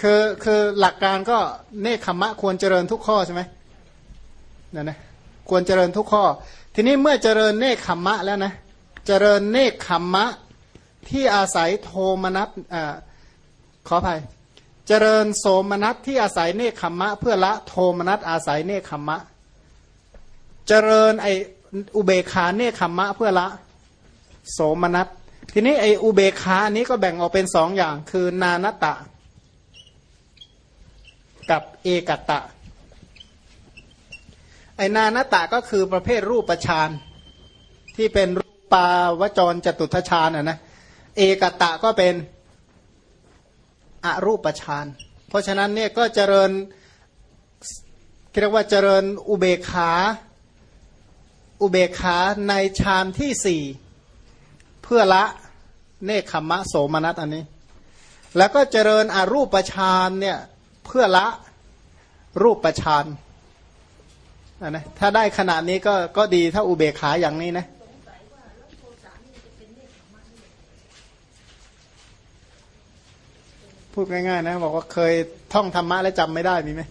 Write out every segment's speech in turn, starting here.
คือคือหลักการก็เนคขมะควรเจริญทุกข้อใช่ไหมนั่นนะควรเจริญทุกข้อ ทีนี้เมื่อเจริญเนคขมะแล้วนะเจริญเนคขมะที่อาศัยโทมนัสอ่าขออภัยเจริญโสมนัสที่อาศัยเนคขมะ เพื่อละโทมนัสอาศัยเนคขมะ เจริญไออุเบคาเนคขมะเพื่อละโสมนัสทีนี้ไออุเบคาอันนี้ก็แบ่งออกเป็นสองอย่าง คือนานตะ กับเอกตะ ไอนานตะก็คือประเภทรูปฌานที่เป็นรูปปาวจรจตุทชานอะนะเอกตะก็เป็นอรูปฌานเพราะฉะนั้นเนี่ยก็เจริญเรียกว่าเจริญอุเบขาอุเบขาในฌานที่สี่เพื่อละเนคขมะโสมนัสอันนี้ แล้วก็เจริญอรูปฌานเนี่ย เพื่อละรูปฌานนะถ้าได้ขนาดนี้ก็ก็ดีถ้าอุเบกขาอย่างนี้นะพูดง่ายๆนะบอกว่าเคยท่องธรรมะแล้วจำไม่ได้มีไหม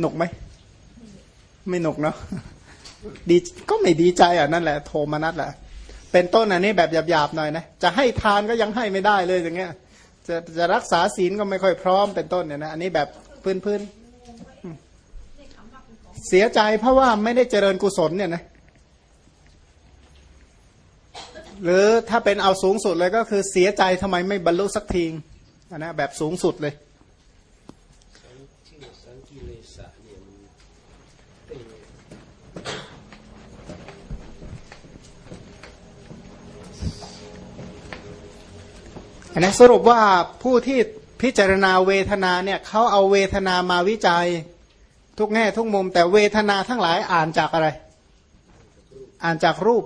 หนุกไหม ไม่หนุกเนาะดีก็ไม่ดีใจอะนั่นแหละ โทมนัสแหละ เป็นต้นอันนี้แบบหยาบๆหน่อยนะ จะให้ทานก็ยังให้ไม่ได้เลยอย่างเงี้ย จะจะรักษาศีลก็ไม่ค่อยพร้อมเป็นต้นเนี่ยนะอันนี้แบบพื้นๆเสียใจเพราะว่าไม่ได้เจริญกุศลเนี่ยนะหรือถ้าเป็นเอาสูงสุดเลยก็คือเสียใจทำไมไม่บรรลุสักทีนะแบบสูงสุดเลย นนี้สรุปว่าผู้ที่พิจารณาเวทนาเนี่ยเขาเอาเวทนามาวิจัยทุกแง่ทุกมุม แต่เวทนาทั้งหลายอ่านจากอะไร อ่านจากรูป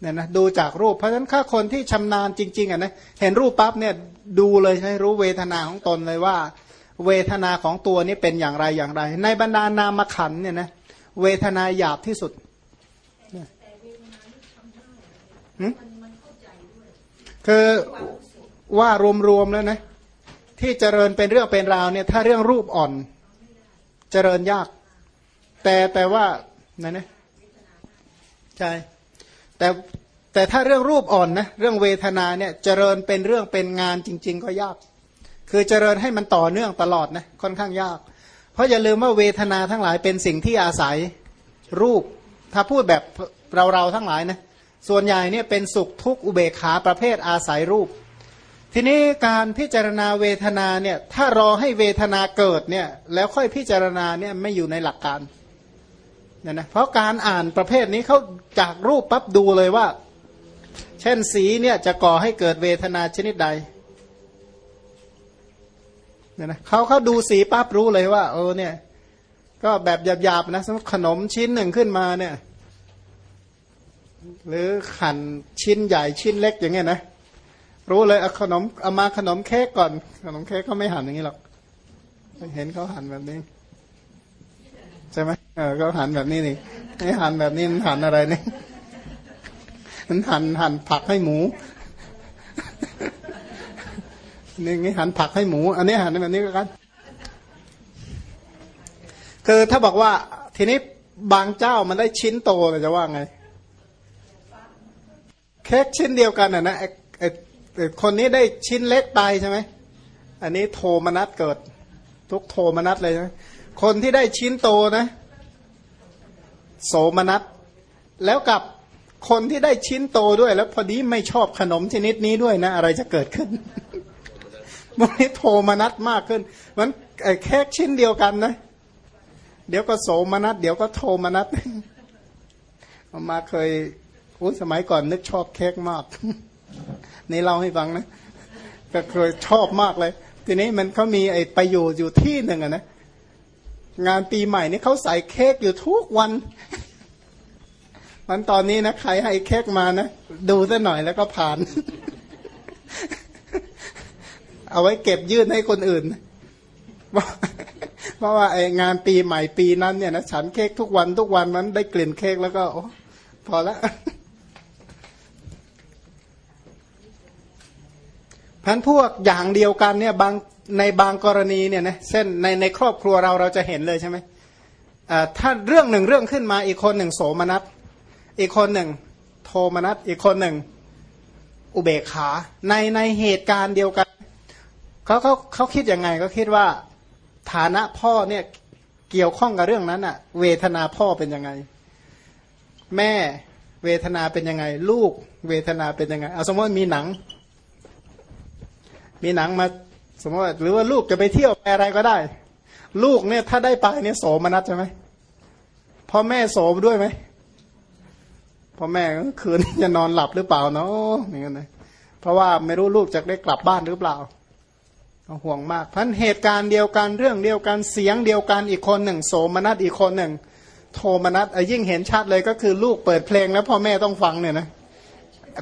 เนี่ยนะดูจากรูป เพราะฉะนั้นถ้าคนที่ชำนาญจริง ๆอะนะเห็นรูปปั๊บเนี่ยดูเลยใช่รู้เวทนาของตนเลยว่า เวทนาของตัวนี้เป็นอย่างไรอย่างไร ในบรรดานามขันเนี่ยนะเวทนาหยาบที่สุดคือ ว่ารวมๆแล้วนะ ที่เจริญเป็นเรื่องเป็นราวเนี่ย ถ้าเรื่องรูปอ่อน เจริญยาก แต่แต่ว่าไหนนะใช่แต่แต่ถ้าเรื่องรูปอ่อนนะเรื่องเวทนาเนี่ยเจริญเป็นเรื่องเป็นงานจริง ๆ ก็ยาก คือเจริญให้มันต่อเนื่องตลอดนะค่อนข้างยาก เพราะอย่าลืมว่าเวทนาทั้งหลายเป็นสิ่งที่อาศัยรูป ถ้าพูดแบบเราเราทั้งหลายนะส่วนใหญ่เนี่ยเป็นสุขทุกอุเบกขาประเภทอาศัยรูป ทีนี้การพิจารณาเวทนาเนี่ยถ้ารอให้เวทนาเกิดเนี่ยแล้วค่อยพิจารณาเนี่ยไม่อยู่ในหลักการเนี่ยนะเพราะการอ่านประเภทนี้เขาจากรูปปั๊บดูเลยว่า เช่นสีเนี่ยจะก่อให้เกิดเวทนาชนิดใดเนี่ยนะเขาเขาดูสีปั๊บรู้เลยว่าเออเนี่ยก็แบบหยาบๆนะสมมติขนมชิ้นหนึ่งขึ้นมาเนี่ย หรือหั่นชิ้นใหญ่ชิ้นเล็กอย่างเงี้ยนะ รู้เลยเอาขนมเอามาขนมเค้กก่อน ขนมเค้กเขาไม่หั่นอย่างนี้หรอกเห็นเขาหั่นแบบนี้ใช่ไหมเออก็หันแบบนี้นี่ไอ้หันแบบนี้มันหันอะไรนี่มันหันหันผักให้หมูนี่งี้หันผักให้หมู อันนี้หันแบบนี้ก็กันคือถ้าบอกว่าทีนี้บางเจ้ามันได้ชิ้นโตเลยจะว่าไง เค้กชิ้นเดียวกันอะนะไอ้ คนนี้ได้ชิ้นเล็กไปใช่ไหมอันนี้โทมนัสเกิด ทุกโทมนัสเลยใช่ไหมคนที่ได้ชิ้นโตนะ โสมนัสแล้วกับคนที่ได้ชิ้นโตด้วย แล้วพอดีไม่ชอบขนมชนิดนี้ด้วยนะ อะไรจะเกิดขึ้นมันนี้โทมนัสมากขึ้นมันแค่ชิ้นเดียวกันนะ เดี๋ยวก็โสมนัสเดี๋ยวก็โทมนัสมาเคยอุ้สมัยก่อนนึกชอบเค้กมาก นี่เล่าให้ฟังนะก็เคยชอบมากเลย ทีนี้มันเขามีไอ้ประโยชน์อยู่ที่หนึ่งอะนะงานปีใหม่นี่เขาใส่เค้กอยู่ทุกวันมันตอนนี้นะใครให้เค้กมานะดูซะหน่อยแล้วก็ผ่าน เอาไว้เก็บยื่นให้คนอื่นเพราะว่าไองานปีใหม่ปีนั้นเนี่ยนะฉันเค้กทุกวันทุกวันมันได้กลิ่นเค้กแล้วก็พอละ พันพวกอย่างเดียวกันเนี่ยบางในบางกรณีเนี่ยนะเช่นในในครอบครัวเราเราจะเห็นเลยใช่ไหมถ้าเรื่องหนึ่งเรื่องขึ้นมาอีกคนหนึ่งโสมนัสอีกคนหนึ่ง โทมนัสอีกคนหนึ่ง อุเบกขา ในในเหตุการณ์เดียวกันเขาเขาเขาคิดยังไงก็คิดว่าฐานะพ่อเนี่ยเกี่ยวข้องกับเรื่องนั้นอะเวทนาพ่อเป็นยังไง แม่เวทนาเป็นยังไง ลูกเวทนาเป็นยังไงเอาสมมติมีหนัง มีหนังมาสมมติหรือว่าลูกจะไปเที่ยวไปอะไรก็ได้ ลูกเนี่ยถ้าได้ไปเนี่ยโสมนัสใช่ไหมพ่อแม่โสมด้วยไหมพ่อแม่คืนจะนอนหลับหรือเปล่าเนาะอย่างนั้นนะเพราะว่าไม่รู้ลูกจะได้กลับบ้านหรือเปล่าห่วงมากพันเหตุการณ์เดียวกันเรื่องเดียวกันเสียงเดียวกันอีกคนหนึ่ง โสมนัสอีกคนหนึ่ง โทมนัสยิ่งเห็นชัดเลยก็คือลูกเปิดเพลงแล้วพ่อแม่ต้องฟังเนี่ยนะ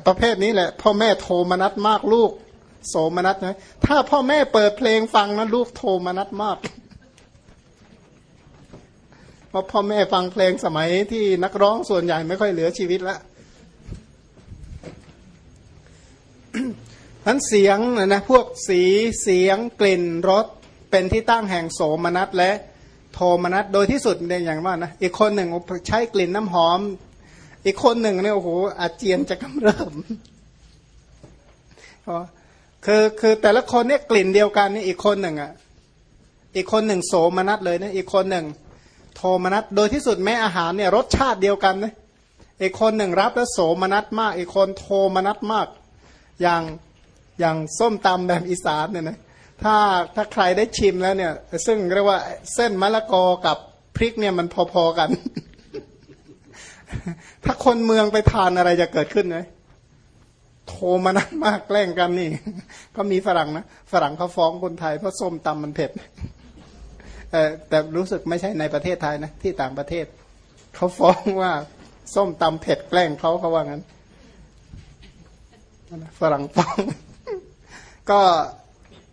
ประเภทนี้แหละ พ่อแม่โทมนัสมากลูก โสมนัสนะถ้าพ่อแม่เปิดเพลงฟังนะลูกโทมนัสมากเพราะพ่อแม่ฟังเพลงสมัยที่นักร้องส่วนใหญ่ไม่ค่อยเหลือชีวิตล้วนั้นเสียงนะพวกสีเสียงกลิ่นรสเป็นที่ตั้งแห่งโสมนัสและโทมนัสโดยที่สุดเนี่ยอย่างว่านะอีกคนหนึ่งใช้กลิ่นน้ำหอม อีกคนหนึ่งเนี่ยโอ้โหอาเจียนจะกำเริบ คือคือแต่ละคนเนี่ยกลิ่นเดียวกันนี่อีกคนหนึ่งอะอีกคนหนึ่งโสมนัสเลยนะอีกคนหนึ่งโทมนัสโดยที่สุดแม้อาหารเนี่ยรสชาติเดียวกันนะอีกคนหนึ่งรับแล้วโสมนัสมาก อีกคนโทมนัสมาก อย่างอย่างส้มตำแบบอีสานเนี่ยนะถ้าถ้าใครได้ชิมแล้วเนี่ย ซึ่งเรียกว่าเส้นมะละกอกับพริกเนี่ยมันพอๆกัน ถ้าคนเมืองไปทานอะไรจะเกิดขึ้นไหม โทรมานักมากแกล้งกันนี่ก็มีฝรั่งนะฝรั่งเขาฟ้องคนไทยเพราะส้มตำมันเผ็ดแต่รู้สึกไม่ใช่ในประเทศไทยนะที่ต่างประเทศเขาฟ้องว่าส้มตำเผ็ดแกล้งเขาเขาว่างั้นฝรั่งฟ้องก็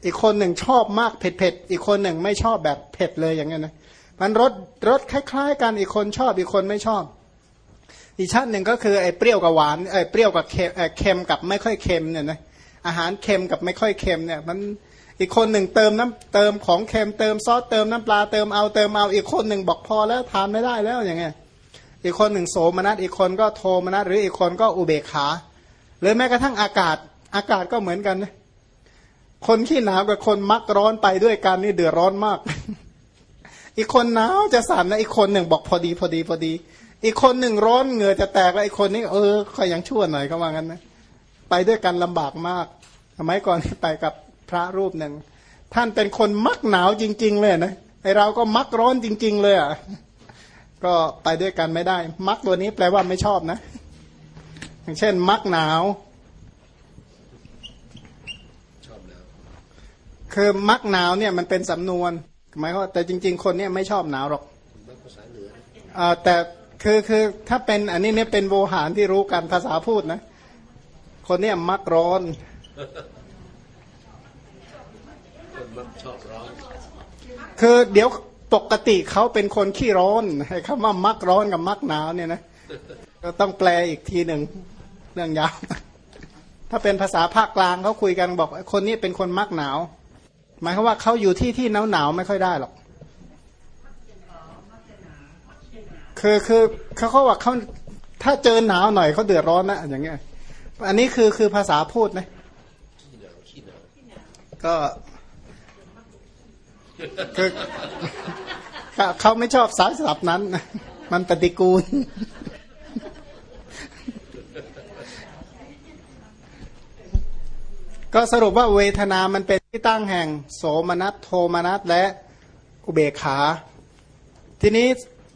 อีกคนหนึ่งชอบมากเผ็ดๆอีกคนหนึ่งไม่ชอบแบบเผ็ดเลยอย่างเงี้ยนะมันรสรสคล้าย ๆ กันอีกคนชอบอีกคนไม่ชอบ อีกชั้นหนึ่งก็คือไอ้เปรี้ยวกับหวานไอ้เปรี้ยวกับเค็มเค็มกับไม่ค่อยเค็มเนี่ยนะอาหารเค็มกับไม่ค่อยเค็มเนี่ยมันอีกคนหนึ่งเติมน้ำเติมของเค็มเติมซอสเติมน้ำปลาเติมเอาเติมเอาอีกคนหนึ่งบอกพอแล้วทานไม่ได้แล้วอย่างเงี้ยอีกคนหนึ่งโสมนัสอีกคนก็โทมนัสหรืออีกคนก็อุเบกขาหรือแม้กระทั่งอากาศอากาศก็เหมือนกันนะคนขี้หนาวกับคนมักร้อนไปด้วยกันนี่เดือดร้อนมาก อีกคนหนาวจะสั่นนะอีกคนหนึ่งบอกพอดีพอดีพอดี อีกคนหนึ่งร้อนเหงื่อจะแตกแล้วอีกคนนี้ เออคอยยังชั่วหน่อยเขาว่างั้นนะไปด้วยกันลำบากมากสมัยก่อนไปกับพระรูปหนึ่งท่านเป็นคนมักหนาวจริง ๆ เลยนะไอเราก็มักร้อนจริง ๆ เลยอะก็ไปด้วยกันไม่ได้ มักตัวนี้แปลว่าไม่ชอบนะ อย่างเช่น มักหนาวคือมักหนาวเนี่ยมันเป็นสำนวนหมายว่าแต่จริง ๆ คนเนี่ยไม่ชอบหนาวหรอกอแต่ คือคือถ้าเป็นอันนี้เนี่ยเป็นโวหารที่รู้กันภาษาพูดนะ คนเนี่ยมักร้อนคนมักชอบร้อน คือเดี๋ยวปกติเขาเป็นคนขี้ร้อนให้คำว่ามักร้อนกับมักหนาวเนี่ยนะก็ต้องแปลอีกทีหนึ่งเรื่องยาวถ้าเป็นภาษาภาคกลางเขาคุยกันบอก คนนี้เป็นคนมักหนาว หมายความว่าเขาอยู่ที่ที่หนาวหนาวไม่ค่อยได้หรอก คือคือเขาเขาว่าเขาถ้าเจอหนาวหน่อยเขาเดือดร้อนนะอย่างเงี้ย อันนี้คือคือภาษาพูดนะก็คือเขาไม่ชอบสายสับนั้น มันปฏิกูล ก็สรุปว่าเวทนามันเป็นที่ตั้งแห่ง โสมนัสโทมนัสและอุเบกขา ทีนี้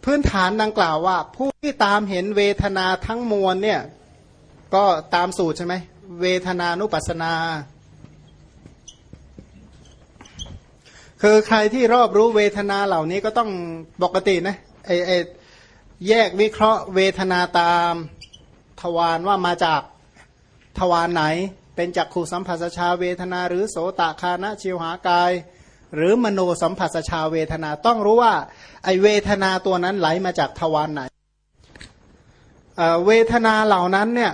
พื้นฐานดังกล่าวว่า ผู้ที่ตามเห็นเวทนาทั้งมวลเนี่ย ก็ตามสูตรใช่ไหมเวทนานุปัสนา คือใครที่รอบรู้เวทนาเหล่านี้ก็ต้องปกตินะไอไอแยกวิเคราะห์เวทนาตามทวารว่ามาจากทวารไหน เป็นจักขูสัมผัสชาเวทนาหรือโสตคานะชิวหากาย หรือมโนสัมผัสชาเวทนาต้องรู้ว่า ไอเวทนาตัวนั้นไหลมาจากทวารไหนเวทนาเหล่านั้นเนี่ย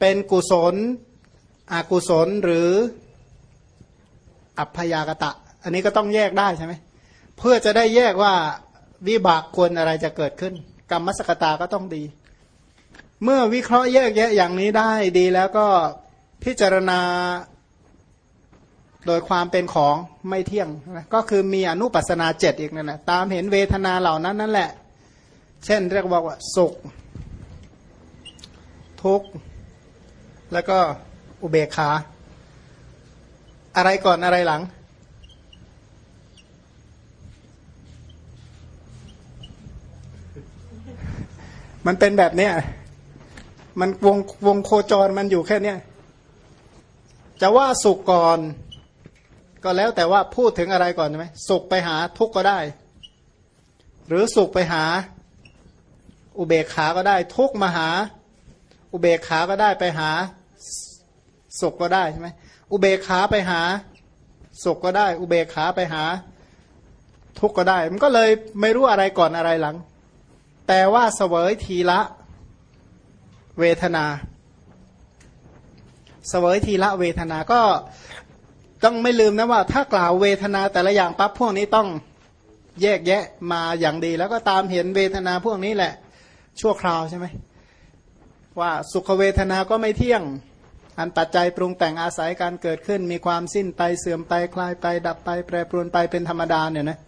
เป็นกุศลอกุศลหรืออัพยากตะ อันนี้ก็ต้องแยกได้ใช่ไหมเพื่อจะได้แยกว่าวิบากควรอะไรจะเกิดขึ้น กรรมสกตาก็ต้องดี เมื่อวิเคราะห์แยกแยะอย่างนี้ได้ดีแล้วก็พิจารณา โดยความเป็นของไม่เที่ยงนะก็คือมีอนุปัสนาเจ็ดอีกนั่นแหละตามเห็นเวทนาเหล่านั้นนั่นแหละ เช่นเรียกบอกว่าสุข ทุกข์ แล้วก็อุเบกขา อะไรก่อนอะไรหลัง มันเป็นแบบเนี้ยมันวงวงโคจรมันอยู่แค่เนี้ยจะว่าสุขก่อน ก็แล้วแต่ว่าพูดถึงอะไรก่อนใช่ไหมสุขไปหาทุกข์ก็ได้ หรือสุขไปหา อุเบกขาก็ได้ ทุกข์มาหา อุเบกขาก็ได้ไปหาสุขก็ได้ใช่ไหมอุเบกขาไปหาสุขก็ได้ อุเบกขาไปหา ทุกข์ก็ได้ มันก็เลยไม่รู้อะไรก่อนอะไรหลัง แต่ว่าเสวยทีละเวทนา เสวยทีละเวทนาก็ ต้องไม่ลืมนะว่า ถ้ากล่าวเวทนาแต่ละอย่างปั๊บพวกนี้ต้องแยกแยะมาอย่างดี แล้วก็ตามเห็นเวทนาพวกนี้แหละ ชั่วคราวใช่ไหมว่าสุขเวทนาก็ไม่เที่ยง อันปัจจัยปรุงแต่งอาศัยการเกิดขึ้น มีความสิ้นไปเสื่อมไปคลายไป ดับไป แปรปรวนไปเป็นธรรมดาเนี่ยนะ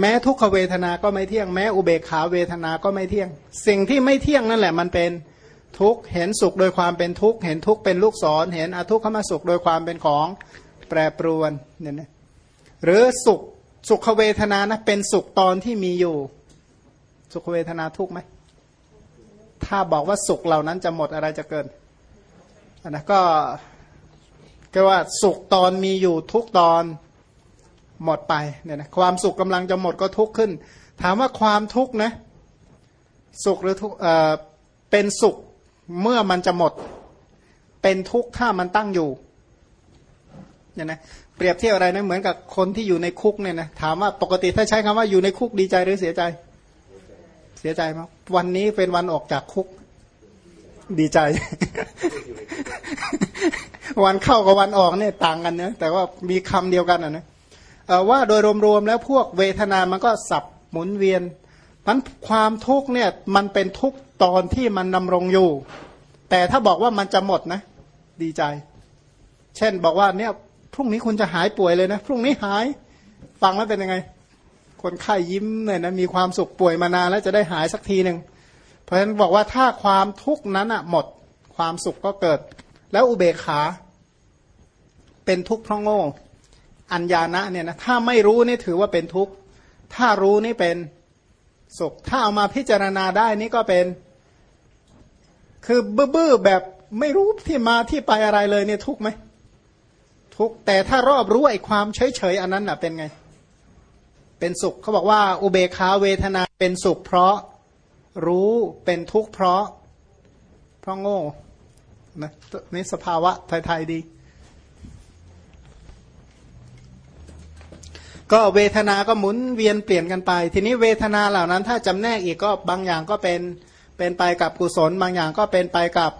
แม้ทุกขเวทนาก็ไม่เที่ยง แม้อุเบกขาเวทนาก็ไม่เที่ยง สิ่งที่ไม่เที่ยงนั่นแหละมันเป็นทุกข์เห็นสุขโดยความเป็นทุกข์เห็นทุกข์เป็นลูกศรเห็นอทุกขมสุขโดยความเป็นของ แปรปรวนเนี่ยนะหรือสุขสุขเวทนานะเป็นสุขตอนที่มีอยู่ สุขเวทนาทุกไหม ถ้าบอกว่าสุขเหล่านั้นจะหมดอะไรจะเกิดอันนะก็ก็ว่าสุขตอนมีอยู่ทุกตอนหมดไปเนี่ยนะความสุขกำลังจะหมดก็ทุกข์ขึ้น ถามว่าความทุกข์นะสุขหรือทุกเอ่อเป็นสุขเมื่อมันจะหมด เป็นทุกข์ถ้ามันตั้งอยู่ เนี่ยนะเปรียบเทียบอะไรนะเหมือนกับคนที่อยู่ในคุกเนี่ยนะถามว่าปกติถ้าใช้คำว่าอยู่ในคุกดีใจหรือเสียใจ เสียใจมั้ยวันนี้เป็นวันออกจากคุก ดีใจ วันเข้ากับวันออกเนี่ยต่างกันนะแต่ว่ามีคำเดียวกันอะนะว่าโดยรวมๆแล้วพวกเวทนามันก็สับหมุนเวียนมันความทุกข์เนี่ยมันเป็นทุกตอนที่มันดำรงอยู่ แต่ถ้าบอกว่ามันจะหมดนะ ดีใจ เช่นบอกว่าเนี่ย พรุ่งนี้คุณจะหายป่วยเลยนะ พรุ่งนี้หาย ฟังแล้วเป็นยังไง คนไข้ยยิ้มเนี่ยนะมีความสุขป่วยมานานแล้วจะได้หายสักทีหนึ่งเพราะฉะนั้นบอกว่าถ้าความทุกข์นั้นอะหมดความสุขก็เกิด แล้วอุเบกขา เป็นทุกข์เพราะโง่ อัญญาณะเนี่ยนะถ้าไม่รู้นี่ถือว่าเป็นทุกข์ ถ้ารู้นี่เป็นสุข ถ้าเอามาพิจารณาได้นี่ก็เป็น คือบื้อแบบไม่รู้ที่มาที่ไปอะไรเลยเนี่ยทุกข์ไหม ทุกแต่ถ้ารอบรู้ไอ้ความเฉยเฉยอันนั้นน่ะเป็นไง เป็นสุขเขาบอกว่า อุเบคาเวทนาเป็นสุข เพราะรู้เป็นทุกข์เพราะ เพราะโง่นะนี่สภาวะไทยๆดี ก็เวทนาก็หมุนเวียนเปลี่ยนกันไป ทีนี้เวทนาเหล่านั้น ถ้าจำแนกอีกก็บางอย่างก็เป็นเป็นไปกับกุศล บางอย่างก็เป็นไปกับ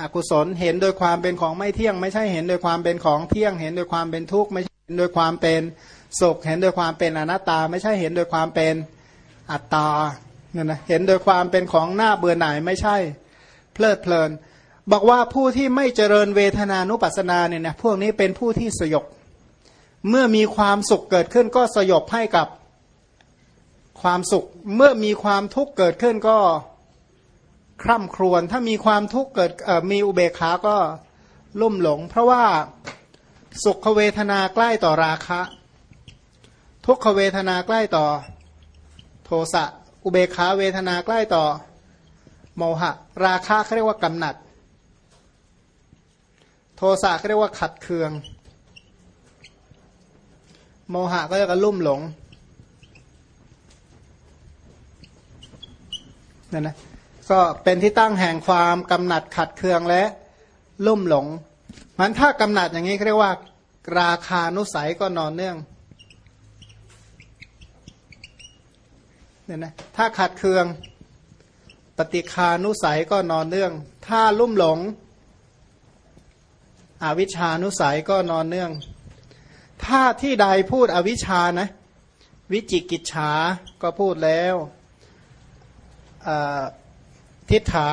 อกุศลเห็นโดยความเป็นของไม่เที่ยง ไม่ใช่เห็นโดยความเป็นของเที่ยง เห็นโดยความเป็นทุกข์ไม่ใช่เห็นโดยความเป็นสุข เห็นโดยความเป็นอนัตตา ไม่ใช่เห็นโดยความเป็นอัตตาเนี่ยนะเห็นโดยความเป็นของหน้าเบื่อหน่ายไม่ใช่ เพลิดเพลิน บอกว่าผู้ที่ไม่เจริญเวทนานุปัสสนาเนี่ยนะพวกนี้เป็นผู้ที่สยบเมื่อมีความสุขเกิดขึ้นก็สยบให้กับความสุข เมื่อมีความทุกข์เกิดขึ้นก็ คร่ำครวญถ้ามีความทุกข์เกิดมีอุเบกขาก็ลุ่มหลง เพราะว่าสุขเวทนาใกล้ต่อราคะ ทุกขเวทนาใกล้ต่อโทสะอุเบกขาเวทนาใกล้ต่อโมหะ ราคะเขาเรียกว่ากำหนัด โทสะเขาเรียกว่าขัดเคือง โมหะก็เรียกว่าลุ่มหลงนั่นนะ ก็เป็นที่ตั้งแห่งความกำหนัดขัดเคืองและลุ่มหลง มันถ้ากำหนัดอย่างนี้เรียกว่า ราคานุสัยก็นอนเนื่องเนี่ยนะถ้าขัดเคือง ปฏิคานุสัยก็นอนเนื่อง ถ้าลุ่มหลง อวิชานุสัยก็นอนเนื่อง ถ้าที่ใดพูดอวิชชานะ วิจิกิจฉาก็พูดแล้ว ทิฏฐา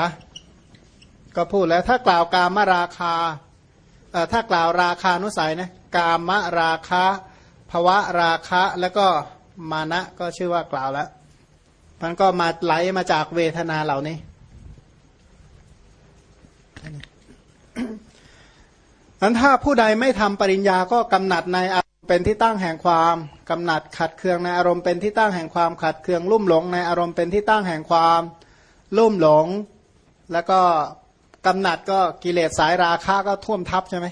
ก็พูดแล้วถ้ากล่าวกามราคาถ้ากล่าวราคานุสัยนะกามราคะภวะราคะแล้วก็มานะก็ชื่อว่ากล่าวแล้วมันก็มาไหลมาจากเวทนาเหล่านี้นั้นถ้าผู้ใดไม่ทำปริญญาก็กำหนัดในอารมณ์เป็นที่ตั้งแห่งความกำหนัดขัดเคืองในอารมณ์เป็นที่ตั้งแห่งความขัดเคืองลุ่มหลงในอารมณ์เป็นที่ตั้งแห่งความ ลุ่มหลง แล้วก็กำหนัดก็กิเลสสายราคะก็ท่วมทับใช่ไหม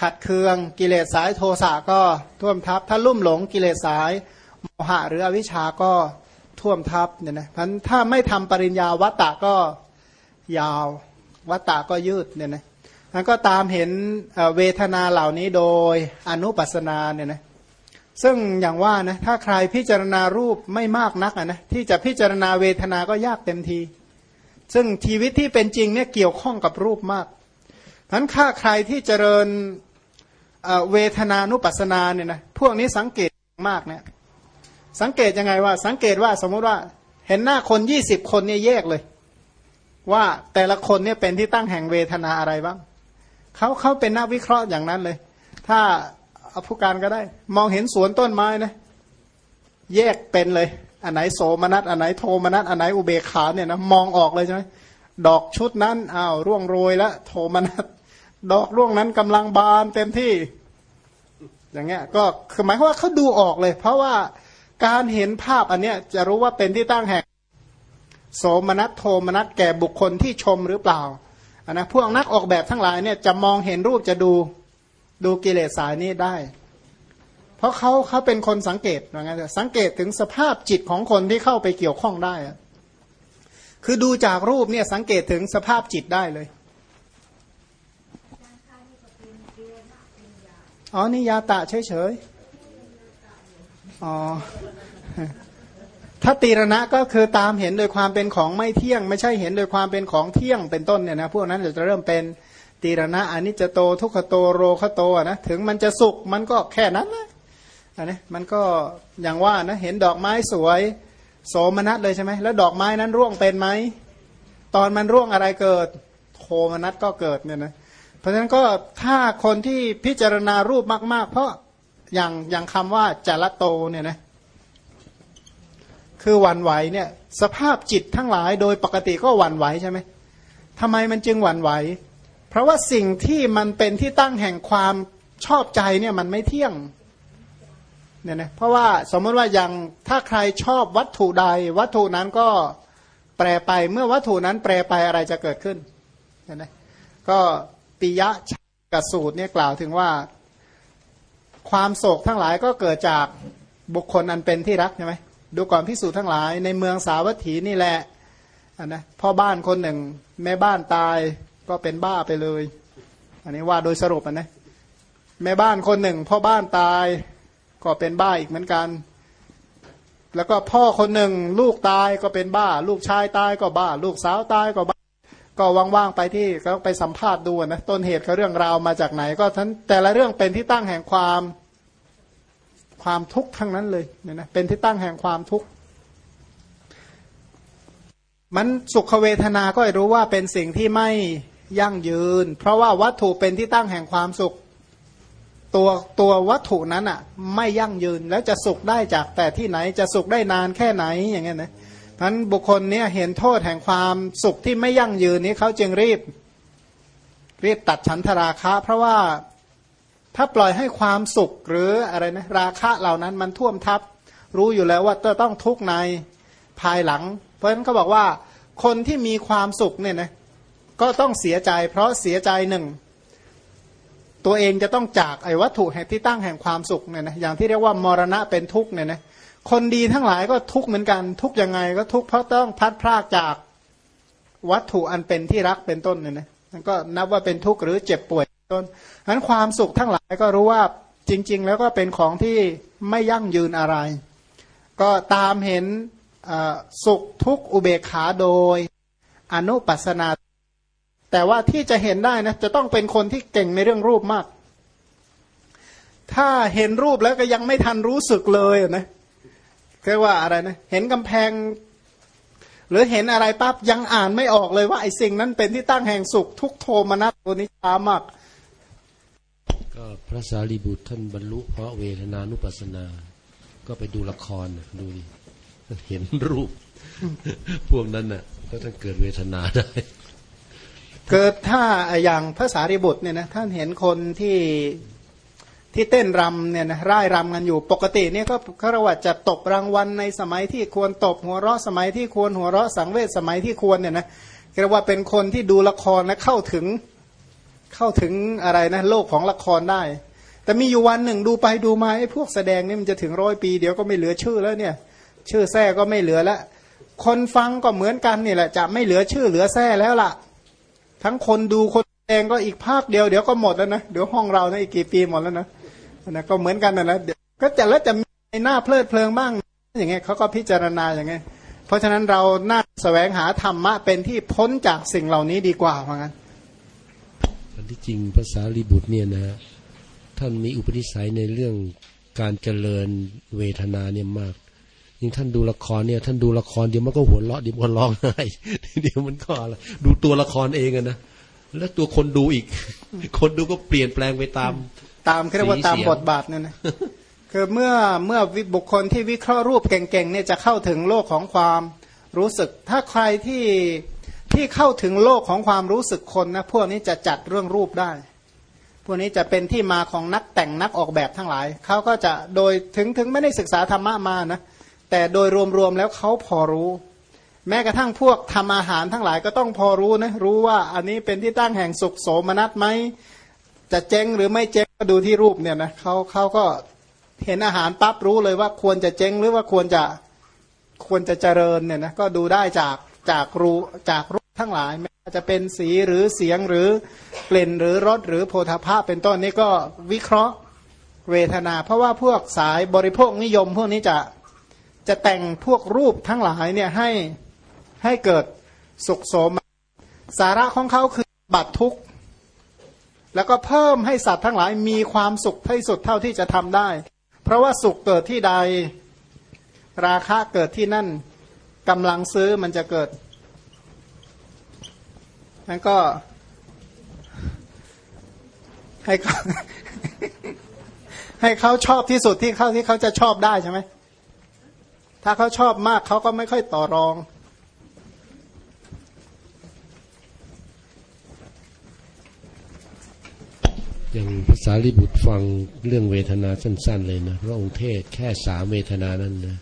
ขัดเคืองกิเลสสายโทสะก็ท่วมทับ ถ้าลุ่มหลงกิเลสสายโมหะหรืออวิชาก็ท่วมทับเนี่ยนะพันถ้าไม่ทำปริญญาวัตตะก็ยาววัตตะก็ยืดเนี่ยนะมันก็ตามเห็นเวทนาเหล่านี้โดยอนุปัสนาเนี่ยนะซึ่งอย่างว่านะถ้าใครพิจารณารูปไม่มากนักนะที่จะพิจารณาเวทนาก็ยากเต็มที ซึ่งชีวิตที่เป็นจริงเนี่ยเกี่ยวข้องกับรูปมากนั้นค่าใครที่เจริญเวทนานุปัสนาเนี่ยนะพวกนี้สังเกตมากเนี่ยสังเกตยังไงว่า สังเกตว่าสมมติว่าเห็นหน้าคนยี่สิบคนเนี่ยแยกเลย ว่าแต่ละคนเนี่ยเป็นที่ตั้งแห่งเวทนาอะไรบ้างเขาเขาเป็นนักวิเคราะห์อย่างนั้นเลย ถ้าอาผู้การก็ได้ มองเห็นสวนต้นไม้นะแยกเป็นเลย อันไหนโสมนัสอันไหนโทมนัสอันไหนอุเบกขาเนี่ยนะมองออกเลยใช่ไหมดอกชุดนั้นอ้าวร่วงโรยแล้วโทมนัสดอกร่วงนั้นกำลังบานเต็มที่ อย่างเงี้ยก็คือหมายความว่าเขาดูออกเลย เพราะว่าการเห็นภาพอันเนี้ยจะรู้ว่าเป็นที่ตั้งแห่งโสมนัสโทมนัสแก่บุคคลที่ชมหรือเปล่าอันนะพวกนักออกแบบทั้งหลายเนี่ยจะมองเห็นรูปจะดูดูกิเลสสายนี้ได้ เพราะเขาเขาเป็นคนสังเกตว่างั้นสังเกตถึงสภาพจิตของคนที่เข้าไปเกี่ยวข้องได้ คือดูจากรูปเนี่ยสังเกตถึงสภาพจิตได้เลยอ๋อนี่ยาตะเฉยๆอ๋อถ้าตีรณะก็คือตามเห็นโดยความเป็นของไม่เที่ยง ไม่ใช่เห็นโดยความเป็นของเที่ยงเป็นต้นเนี่ยนะพวกนั้นจะเริ่มเป็นตีรณะอนิจจโต ทุกขโตโรคโตนะถึงมันจะสุกมันก็แค่นั้นนะ อันนี้มันก็อย่างว่านะเห็นดอกไม้สวยโสมนัสเลยใช่ไหมแล้วดอกไม้นั้นร่วงเป็นไหมตอนมันร่วงอะไรเกิดโทมนัสก็เกิดเนี่ยนะเพราะฉะนั้นก็ถ้าคนที่พิจารณารูปมาก ๆ เพราะอย่างอย่างคำว่าจารโตเนี่ยนะคือหวั่นไหวเนี่ยสภาพจิตทั้งหลายโดยปกติก็หวั่นไหวใช่ไหมทำไมมันจึงหวั่นไหว เพราะว่าสิ่งที่มันเป็นที่ตั้งแห่งความชอบใจเนี่ยมันไม่เที่ยง เนี่ยนะเพราะว่าสมมติว่าอย่างถ้าใครชอบวัตถุใด วัตถุนั้นก็แปรไปเมื่อวัตถุนั้นแปรไปอะไรจะเกิดขึ้นเนี่ยนะก็ปิยะกสูตรเนี่ยกล่าวถึงว่า ความโศกทั้งหลายก็เกิดจากบุคคลอันเป็นที่รักใช่ไหมดูก่อนพิสูจน์ทั้งหลาย ในเมืองสาวัตถีนี่แหละนะพ่อบ้านคนหนึ่ง แม่บ้านตายก็เป็นบ้าไปเลย อันนี้ว่าโดยสรุปนะแม่บ้านคนหนึ่งพ่อบ้านตาย ก็เป็นบ้าอีกเหมือนกัน แล้วก็พ่อคนหนึ่งลูกตายก็เป็นบ้า ลูกชายตายก็บ้า ลูกสาวตายก็บ้า ก็ว่างๆไปที่ก็ไปสัมภาษณ์ดูนะต้นเหตุเขาเรื่องราวมาจากไหน ก็ทั้นแต่ละเรื่องเป็นที่ตั้งแห่งความความทุกข์ทั้งนั้นเลยเนี่ยนะเป็นที่ตั้งแห่งความทุกข์มันสุขเวทนาก็รู้ว่าเป็นสิ่งที่ไม่ยั่งยืน เพราะว่าวัตถุเป็นที่ตั้งแห่งความสุข ตัวตัววัตถุนั้นอะไม่ยั่งยืนแล้วจะสุขได้จากแต่ที่ไหนจะสุขได้นานแค่ไหนอย่างเงี้ยนะนั้นบุคคลเนี้ยเห็นโทษแห่งความสุขที่ไม่ยั่งยืนนี้เขาจึงรีบ รีบตัดฉันทราคะ เพราะว่าถ้าปล่อยให้ความสุขหรืออะไรนะราคะเหล่านั้นมันท่วมทับ รู้อยู่แล้วว่าจะต้องทุกข์ในภายหลัง เพราะฉะนั้นเขาบอกว่าคนที่มีความสุขเนี่ยนะก็ต้องเสียใจ เพราะเสียใจหนึ่ง ตัวเองจะต้องจากไอ้วัตถุแห่งที่ตั้งแห่งความสุขเนี่ยนะอย่างที่เรียกว่ามรณะเป็นทุกข์เนี่ยนะคนดีทั้งหลายก็ทุกข์เหมือนกัน ทุกข์ยังไงก็ทุกข์เพราะต้องพัดพรากจากวัตถุอันเป็นที่รักเป็นต้นเนี่ยนะนั่นก็นับว่าเป็นทุกข์หรือเจ็บป่วยต้นนั้นความสุขทั้งหลายก็รู้ว่าจริง ๆ แล้วก็เป็นของที่ไม่ยั่งยืนอะไร ก็ตามเห็นสุขทุกข์อุเบกขาโดย อนุปัสนา แต่ว่าที่จะเห็นได้นะจะต้องเป็นคนที่เก่งในเรื่องรูปมาก ถ้าเห็นรูปแล้วก็ยังไม่ทันรู้สึกเลยนะเรียกว่าอะไรนะ เห็นกำแพง หรือเห็นอะไรปั๊บยังอ่านไม่ออกเลยว่าไอ้สิ่งนั้นเป็นที่ตั้งแห่งสุขทุกโทมนัสตัวนี้ช้ามากก็พระสารีบุตรท่านบรรลุ เพราะเวทนานุปัสสนา ก็ไปดูละครดูดิเห็นรูป พวกนั้นน่ะ ก็ต้องเกิดเวทนาได้ เกิดถ้าอย่างพระสารีบุตรเนี่ยนะท่านเห็นคนที่ที่เต้นรำเนี่ยนะร่ายรำกันอยู่ปกติเนี่ยก็เขารว่าจะตบรางวัลในสมัยที่ควรตบหัวเราะสมัยที่ควรหัวเราะสังเวชสมัยที่ควรเนี่ยนะเรียกว่าเป็นคนที่ดูละครและเข้าถึงเข้าถึงอะไรนะโลกของละครได้ แต่มีอยู่วันหนึ่งดูไปดูมาไอ้พวกแสดงนี่มันจะถึงร้อยปีเดี๋ยวก็ไม่เหลือชื่อแล้วเนี่ย ชื่อแท้ก็ไม่เหลือแล้วคนฟังก็เหมือนกันนี่แหละจะไม่เหลือชื่อเหลือแท้แล้วล่ะ ทั้งคนดูคนแสดงก็อีกภาคเดียวเดี๋ยวก็หมดแล้วนะเดี๋ยวห้องเรานะอีกกี่ปีหมดแล้วนะนะก็เหมือนกันนะนะก็จะแล้วจะมีหน้าเพลิดเพลิงบ้าง อย่างเงี้ยเขาก็พิจารณาอย่างเงี้ยเพราะฉะนั้นเราน่าแสวงหาธรรมะเป็นที่พ้นจากสิ่งเหล่านี้ดีกว่าเพราะงั้นอันที่จริงภาษาลีบุตรเนี่ยนะท่านมีอุปนิสัยในเรื่องการเจริญเวทนาเนี่ยมาก ยิ่งท่านดูละครเนี่ยท่านดูละครเดี๋ยวมันก็หัวเราะเดี๋ยวมันก็ร้องไห้เดี๋ยวมันก็อะไรดูตัวละครเองอะนะแล้วตัวคนดูอีก คนดูก็เปลี่ยนแปลงไปตาม ตามเรียกว่าตามสีเสียงบทบาทเนี่ยนะคือเมื่อเมื่อวิบุคคลที่วิเคราะห์รูปเก่งๆเนี่ยจะเข้าถึงโลกของความรู้สึก ถ้าใครที่ที่เข้าถึงโลกของความรู้สึกคนนะพวกนี้จะจัดเรื่องรูปได้ พวกนี้จะเป็นที่มาของนักแต่งนักออกแบบทั้งหลายเขาก็จะโดยถึงถึงไม่ได้ศึกษาธรรมะมานะ แต่โดยรวมๆแล้วเขาพอรู้ แม้กระทั่งพวกทำอาหารทั้งหลายก็ต้องพอรู้นะรู้ว่าอันนี้เป็นที่ตั้งแห่งสุขโสมนัสไหมจะเจ๊งหรือไม่เจ๊งก็ดูที่รูปเนี่ยนะเขาเขาก็เห็นอาหารปั๊บรู้เลยว่าควรจะเจ๊งหรือว่าควรจะควรจะเจริญเนี่ยนะก็ดูได้จากจากรูจากรูปทั้งหลายไม่ว่าจะเป็นสีหรือเสียงหรือกลิ่นหรือรสหรือโพธาภาพเป็นต้นนี่ก็วิเคราะห์เวทนา เพราะว่าพวกสายบริโภคนิยมพวกนี้จะ จะแต่งพวกรูปทั้งหลายเนี่ยให้ให้เกิดสุขโสม สาระของเขาคือบัตรทุกข์ แล้วก็เพิ่มให้สัตว์ทั้งหลายมีความสุขที่สุดเท่าที่จะทำได้ เพราะว่าสุขเกิดที่ใด ราคะเกิดที่นั่นกำลังซื้อมันจะเกิดนั่นก็ ให้เขาให้เขาชอบที่สุดที่เขาที่เขาจะชอบได้ใช่ไหม ถ้าเขาชอบมากเขาก็ไม่ค่อยต่อรอง อย่างภาษาลิบุตรฟังเรื่องเวทนาสั้น ๆ เลยนะพระองค์เทศแค่สามเวทนานั้นนะ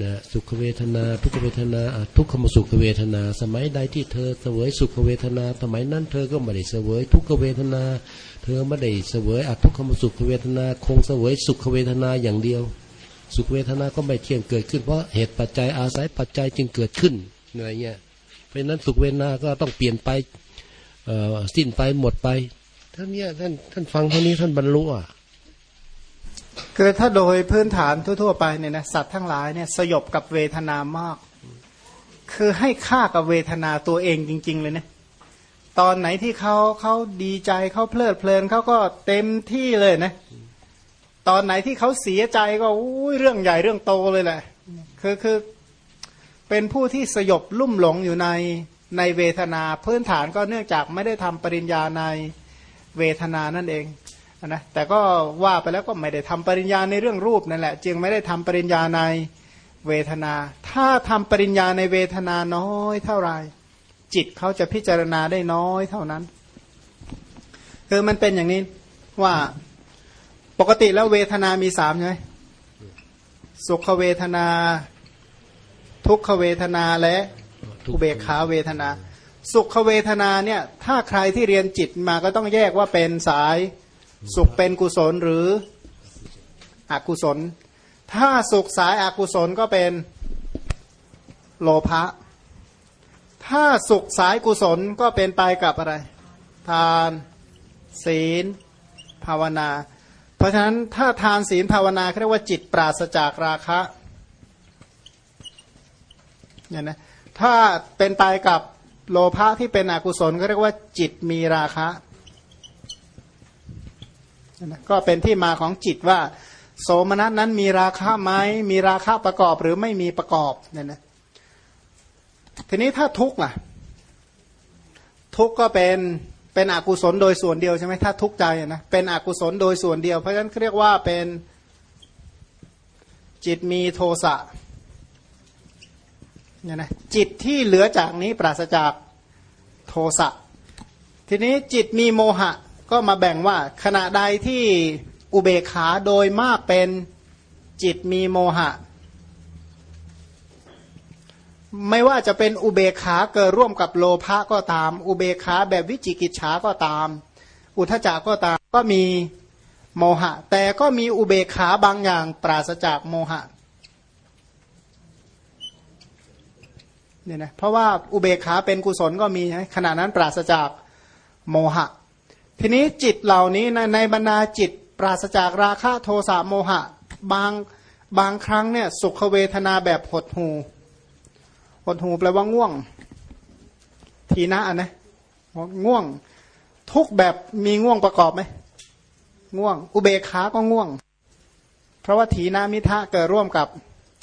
นะสุขเวทนาทุกเวทนาทุกขมสุขเวทนา สมัยใดที่เธอเสวยสุขเวทนา สมัยนั้นเธอก็ไม่ได้เสวยทุกขเวทนา เธอไม่ได้เสวยอทุกขมสุขเวทนา คงเสวยสุขเวทนาอย่างเดียว สุขเวทนาก็ไม่เที่ยงเกิดขึ้นเพราะเหตุปัจจัยอาศัยปัจจัยจึงเกิดขึ้นอะไรเงี้ยเพราะนั้นสุขเวทนาก็ต้องเปลี่ยนไปสิ้นไปหมดไปท่านเนี่ยท่านท่านฟังเท่านี้ท่านบรรลุอะคือถ้าโดยพื้นฐานทั่ว ๆ ไปเนี่ยนะสัตว์ทั้งหลายเนี่ยสยบกับเวทนามาก คือให้ค่ากับเวทนาตัวเองจริง ๆ เลยเนี่ยตอนไหนที่เขาเขาดีใจเขาเพลิดเพลินเขาก็เต็มที่เลยนะ ตอนไหนที่เขาเสียใจก็อุ้ยเรื่องใหญ่เรื่องโตเลยแหละคือคือเป็นผู้ที่สยบลุ่มหลงอยู่ในในเวทนาพื้นฐานก็เนื่องจากไม่ได้ทำปริญญาในเวทนานั่นเองนะแต่ก็ว่าไปแล้วก็ไม่ได้ทำปริญญาในเรื่องรูปนั่นแหละ จึงไม่ได้ทำปริญญาในเวทนา ถ้าทำปริญญาในเวทนาน้อยเท่าไหร่จิตเขาจะพิจารณาได้น้อยเท่านั้น คือมันเป็นอย่างนี้ว่า ปกติแล้วเวทนามีสามใช่ไหมสุขเวทนา ทุกขเวทนาและอุเบกขาเวทนา สุขเวทนาเนี่ยถ้าใครที่เรียนจิตมาก็ต้องแยกว่าเป็นสาย สุขเป็นกุศลหรืออกุศล ถ้าสุขสายอากุศลก็เป็นโลภะถ้าสุขสายกุศลก็เป็นไปกับอะไร ทาน ศีล ภาวนา เพราะฉะนั้นถ้าทานศีลภาวนาเรียกว่าจิตปราศจากราคะเนี่ยนะถ้าเป็นไปกับโลภะที่เป็นอกุศลก็เรียกว่าจิตมีราคะนะก็เป็นที่มาของจิตว่า โสมนัสนั้นมีราคะไหมมีราคะประกอบหรือไม่มีประกอบเนี่ยนะทีนี้ถ้าทุกข์ล่ะ ทุกข์ก็เป็น เป็นอกุศลโดยส่วนเดียวใช่ไหมถ้าทุกข์ใจนะเป็นอกุศลโดยส่วนเดียว เพราะฉะนั้นเรียกว่าเป็นจิตมีโทสะเนี่ยนะจิตที่เหลือจากนี้ปราศจากโทสะทีนี้จิตมีโมหะก็มาแบ่งว่าขณะใดที่อุเบกขาโดยมากเป็นจิตมีโมหะ ไม่ว่าจะเป็นอุเบกขาเกิดร่วมกับโลภะก็ตาม อุเบกขาแบบวิจิกิจฉาก็ตาม อุทจักก็ตามก็มีโมหะ แต่ก็มีอุเบกขาบางอย่างปราศจากโมหะเนี่ยนะเพราะว่าอุเบกขาเป็นกุศลก็มีขณะนั้นปราศจากโมหะ ทีนี้จิตเหล่านี้ในในบรรดาจิตปราศจากราคะโทสะโมหะ บางบางครั้งเนี่ยสุขเวทนาแบบหดหู หดหูแปลว่าง่วง ทีนะนะง่วง ทุกแบบมีง่วงประกอบไหมง่วง อุเบกขาก็ง่วง เพราะว่าถีนามิทะเกิดร่วมกับ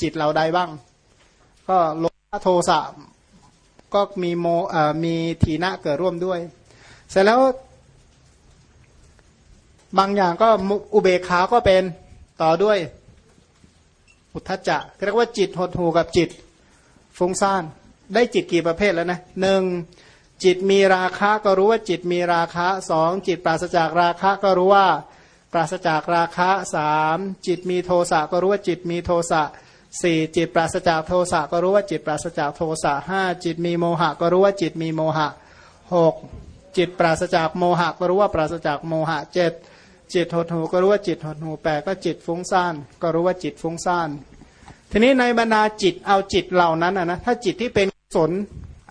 จิตเราใดบ้าง ก็โลภโทสะก็มีโมมีถีนะเกิดร่วมด้วย เสร็จแล้วบางอย่างก็อุเบกขาก็เป็นต่อด้วย อุทธจะเรียกว่าจิตหดหูกับจิต ฟุ้งซ่านได้จิตกี่ประเภทแล้วนะหนึ่งจิตมีราคะก็รู้ว่าจิตมีราคะสองจิตปราศจากราคะก็รู้ว่าปราศจากราคะสามจิตมีโทสะก็รู้ว่าจิตมีโทสะสี่จิตปราศจากโทสะก็รู้ว่าจิตปราศจากโทสะห้าจิตมีโมหะก็รู้ว่าจิตมีโมหะหกจิตปราศจากโมหะก็รู้ว่าปราศจากโมหะเจ็ดจิตหดหูก็รู้ว่าจิตหดหูแปดก็จิตฟุ้งซ่านก็รู้ว่าจิตฟุ้งซ่าน ทีนี้ในบรรดาจิตเอาจิตเหล่านั้นนะถ้าจิตที่เป็นกุศล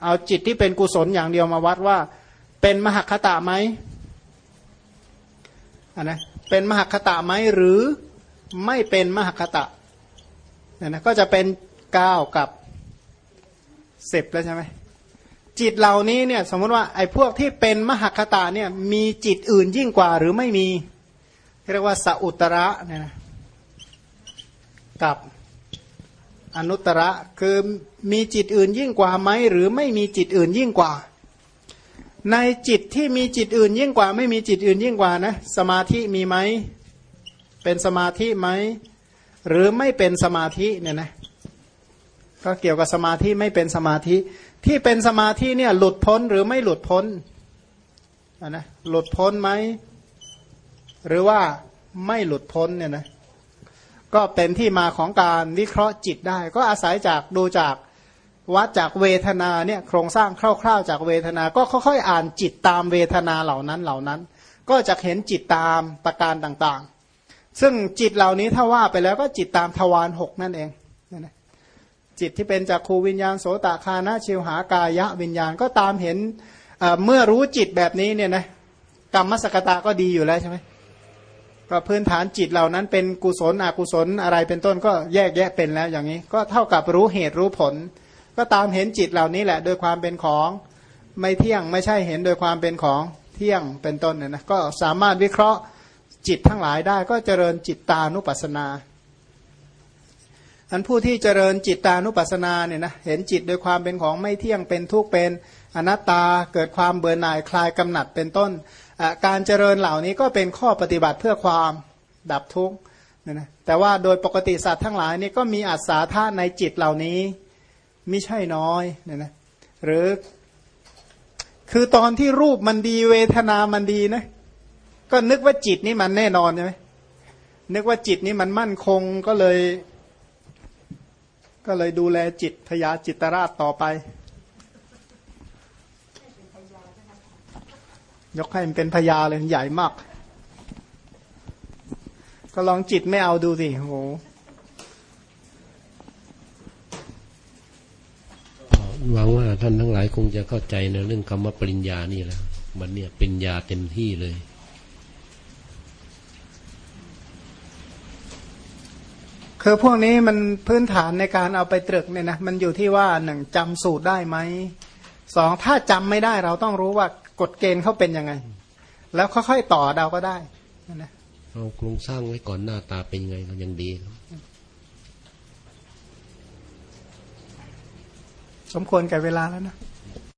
เอาจิตที่เป็นกุศลอย่างเดียวมาวัดว่า เป็นมหคตะไหมนนะเป็นมหคตะไหมหรือไม่เป็นมหคตะเนี่ยนะก็จะเป็นเก้ากับสิบแล้วใช่ไหมจิตเหล่านี้เนี่ยสมมติว่าไอ้พวกที่เป็นมหคตาเนี่ยมีจิตอื่นยิ่งกว่าหรือไม่มี เรียกว่าสัอุตระเนี่ยนะกับ อนุตระคือมีจิตอื่นยิ่งกว่าไหมหรือไม่มีจิตอื่นยิ่งกว่า ในจิตที่มีจิตอื่นยิ่งกว่า ไม่มีจิตอื่นยิ่งกว่านะสมาธิมีไหมเป็นสมาธิไหมหรือไม่เป็นสมาธิเนี่ยนะก็เกี่ยวกับสมาธิไม่เป็นสมาธิ ที่เป็นสมาธิเนี่ยหลุดพ้นหรือไม่หลุดพ้นนะหลุดพ้นไหมหรือว่าไม่หลุดพ้นเนี่ยนะ ก็เป็นที่มาของการวิเคราะห์จิตได้ ก็อาศัยจากดูจากวัดจากเวทนาเนี่ยโครงสร้างคร่าวๆจากเวทนา ก็ค่อยๆอ่านจิตตามเวทนาเหล่านั้นเหล่านั้น ก็จะเห็นจิตตามประการต่างๆ ซึ่งจิตเหล่านี้ถ้าว่าไปแล้วก็จิตตามทวารหกนั่นเองจิตที่เป็นจากครูวิญญาณโสตคานะชิวหากายะวิญญาณก็ตามเห็นเมื่อรู้จิตแบบนี้เนี่ยนะกรรมสกตาก็ดีอยู่แล้วใช่ไหม ก็พื้นฐานจิตเหล่านั้นเป็นกุศลอกุศลอะไรเป็นต้นก็แยกแยะเป็นแล้วอย่างนี้ ก็เท่ากับรู้เหตุรู้ผล ก็ตามเห็นจิตเหล่านี้แหละ โดยความเป็นของไม่เที่ยงไม่ใช่เห็นโดยความเป็นของเที่ยงเป็นต้นเนี่ยนะก็สามารถวิเคราะห์จิตทั้งหลายได้ก็เจริญจิตตานุปัสสนาอันผู้ที่เจริญจิตตานุปัสสนาเนี่ยนะเห็นจิตโดยความเป็นของไม่เที่ยงเป็นทุกข์เป็นอนัตตาเกิดความเบื่อหน่ายคลายกำหนัดเป็นต้น การเจริญเหล่านี้ก็เป็นข้อปฏิบัติเพื่อความดับทุกข์นะแต่ว่าโดยปกติสัตว์ทั้งหลายนี่ก็มีอัศาธาในจิตเหล่านี้ไม่ใช่น้อยเนี่ยนะหรือ คือตอนที่รูปมันดีเวทนามันดีนะก็นึกว่าจิตนี่มันแน่นอนใช่ไหมนึกว่าจิตนี่มันมั่นคงก็เลย ก็เลยดูแลจิตพยาจิตราชต่อไป ยกให้มันเป็นพญาเลยใหญ่มาก ก็ลองจิตไม่เอาดูสิโหหวังว่าท่านทั้งหลายคงจะเข้าใจในเรื่องคำว่าปริญญานี่แล้วมันเนี่ยปริญญาเต็มที่เลยคือพวกนี้มันพื้นฐานในการเอาไปตรึกเนี่ยนะมันอยู่ที่ว่าหนึ่งจำสูตรได้ไหมสองถ้าจำไม่ได้เราต้องรู้ว่า กฎเกณฑ์เขาเป็นยังไง แล้วค่อยๆต่อเดาก็ได้นะเอาโครงสร้างไว้ก่อนหน้าตาเป็นยังไงก็ยังดีครับสมควรแก่เวลาแล้วนะ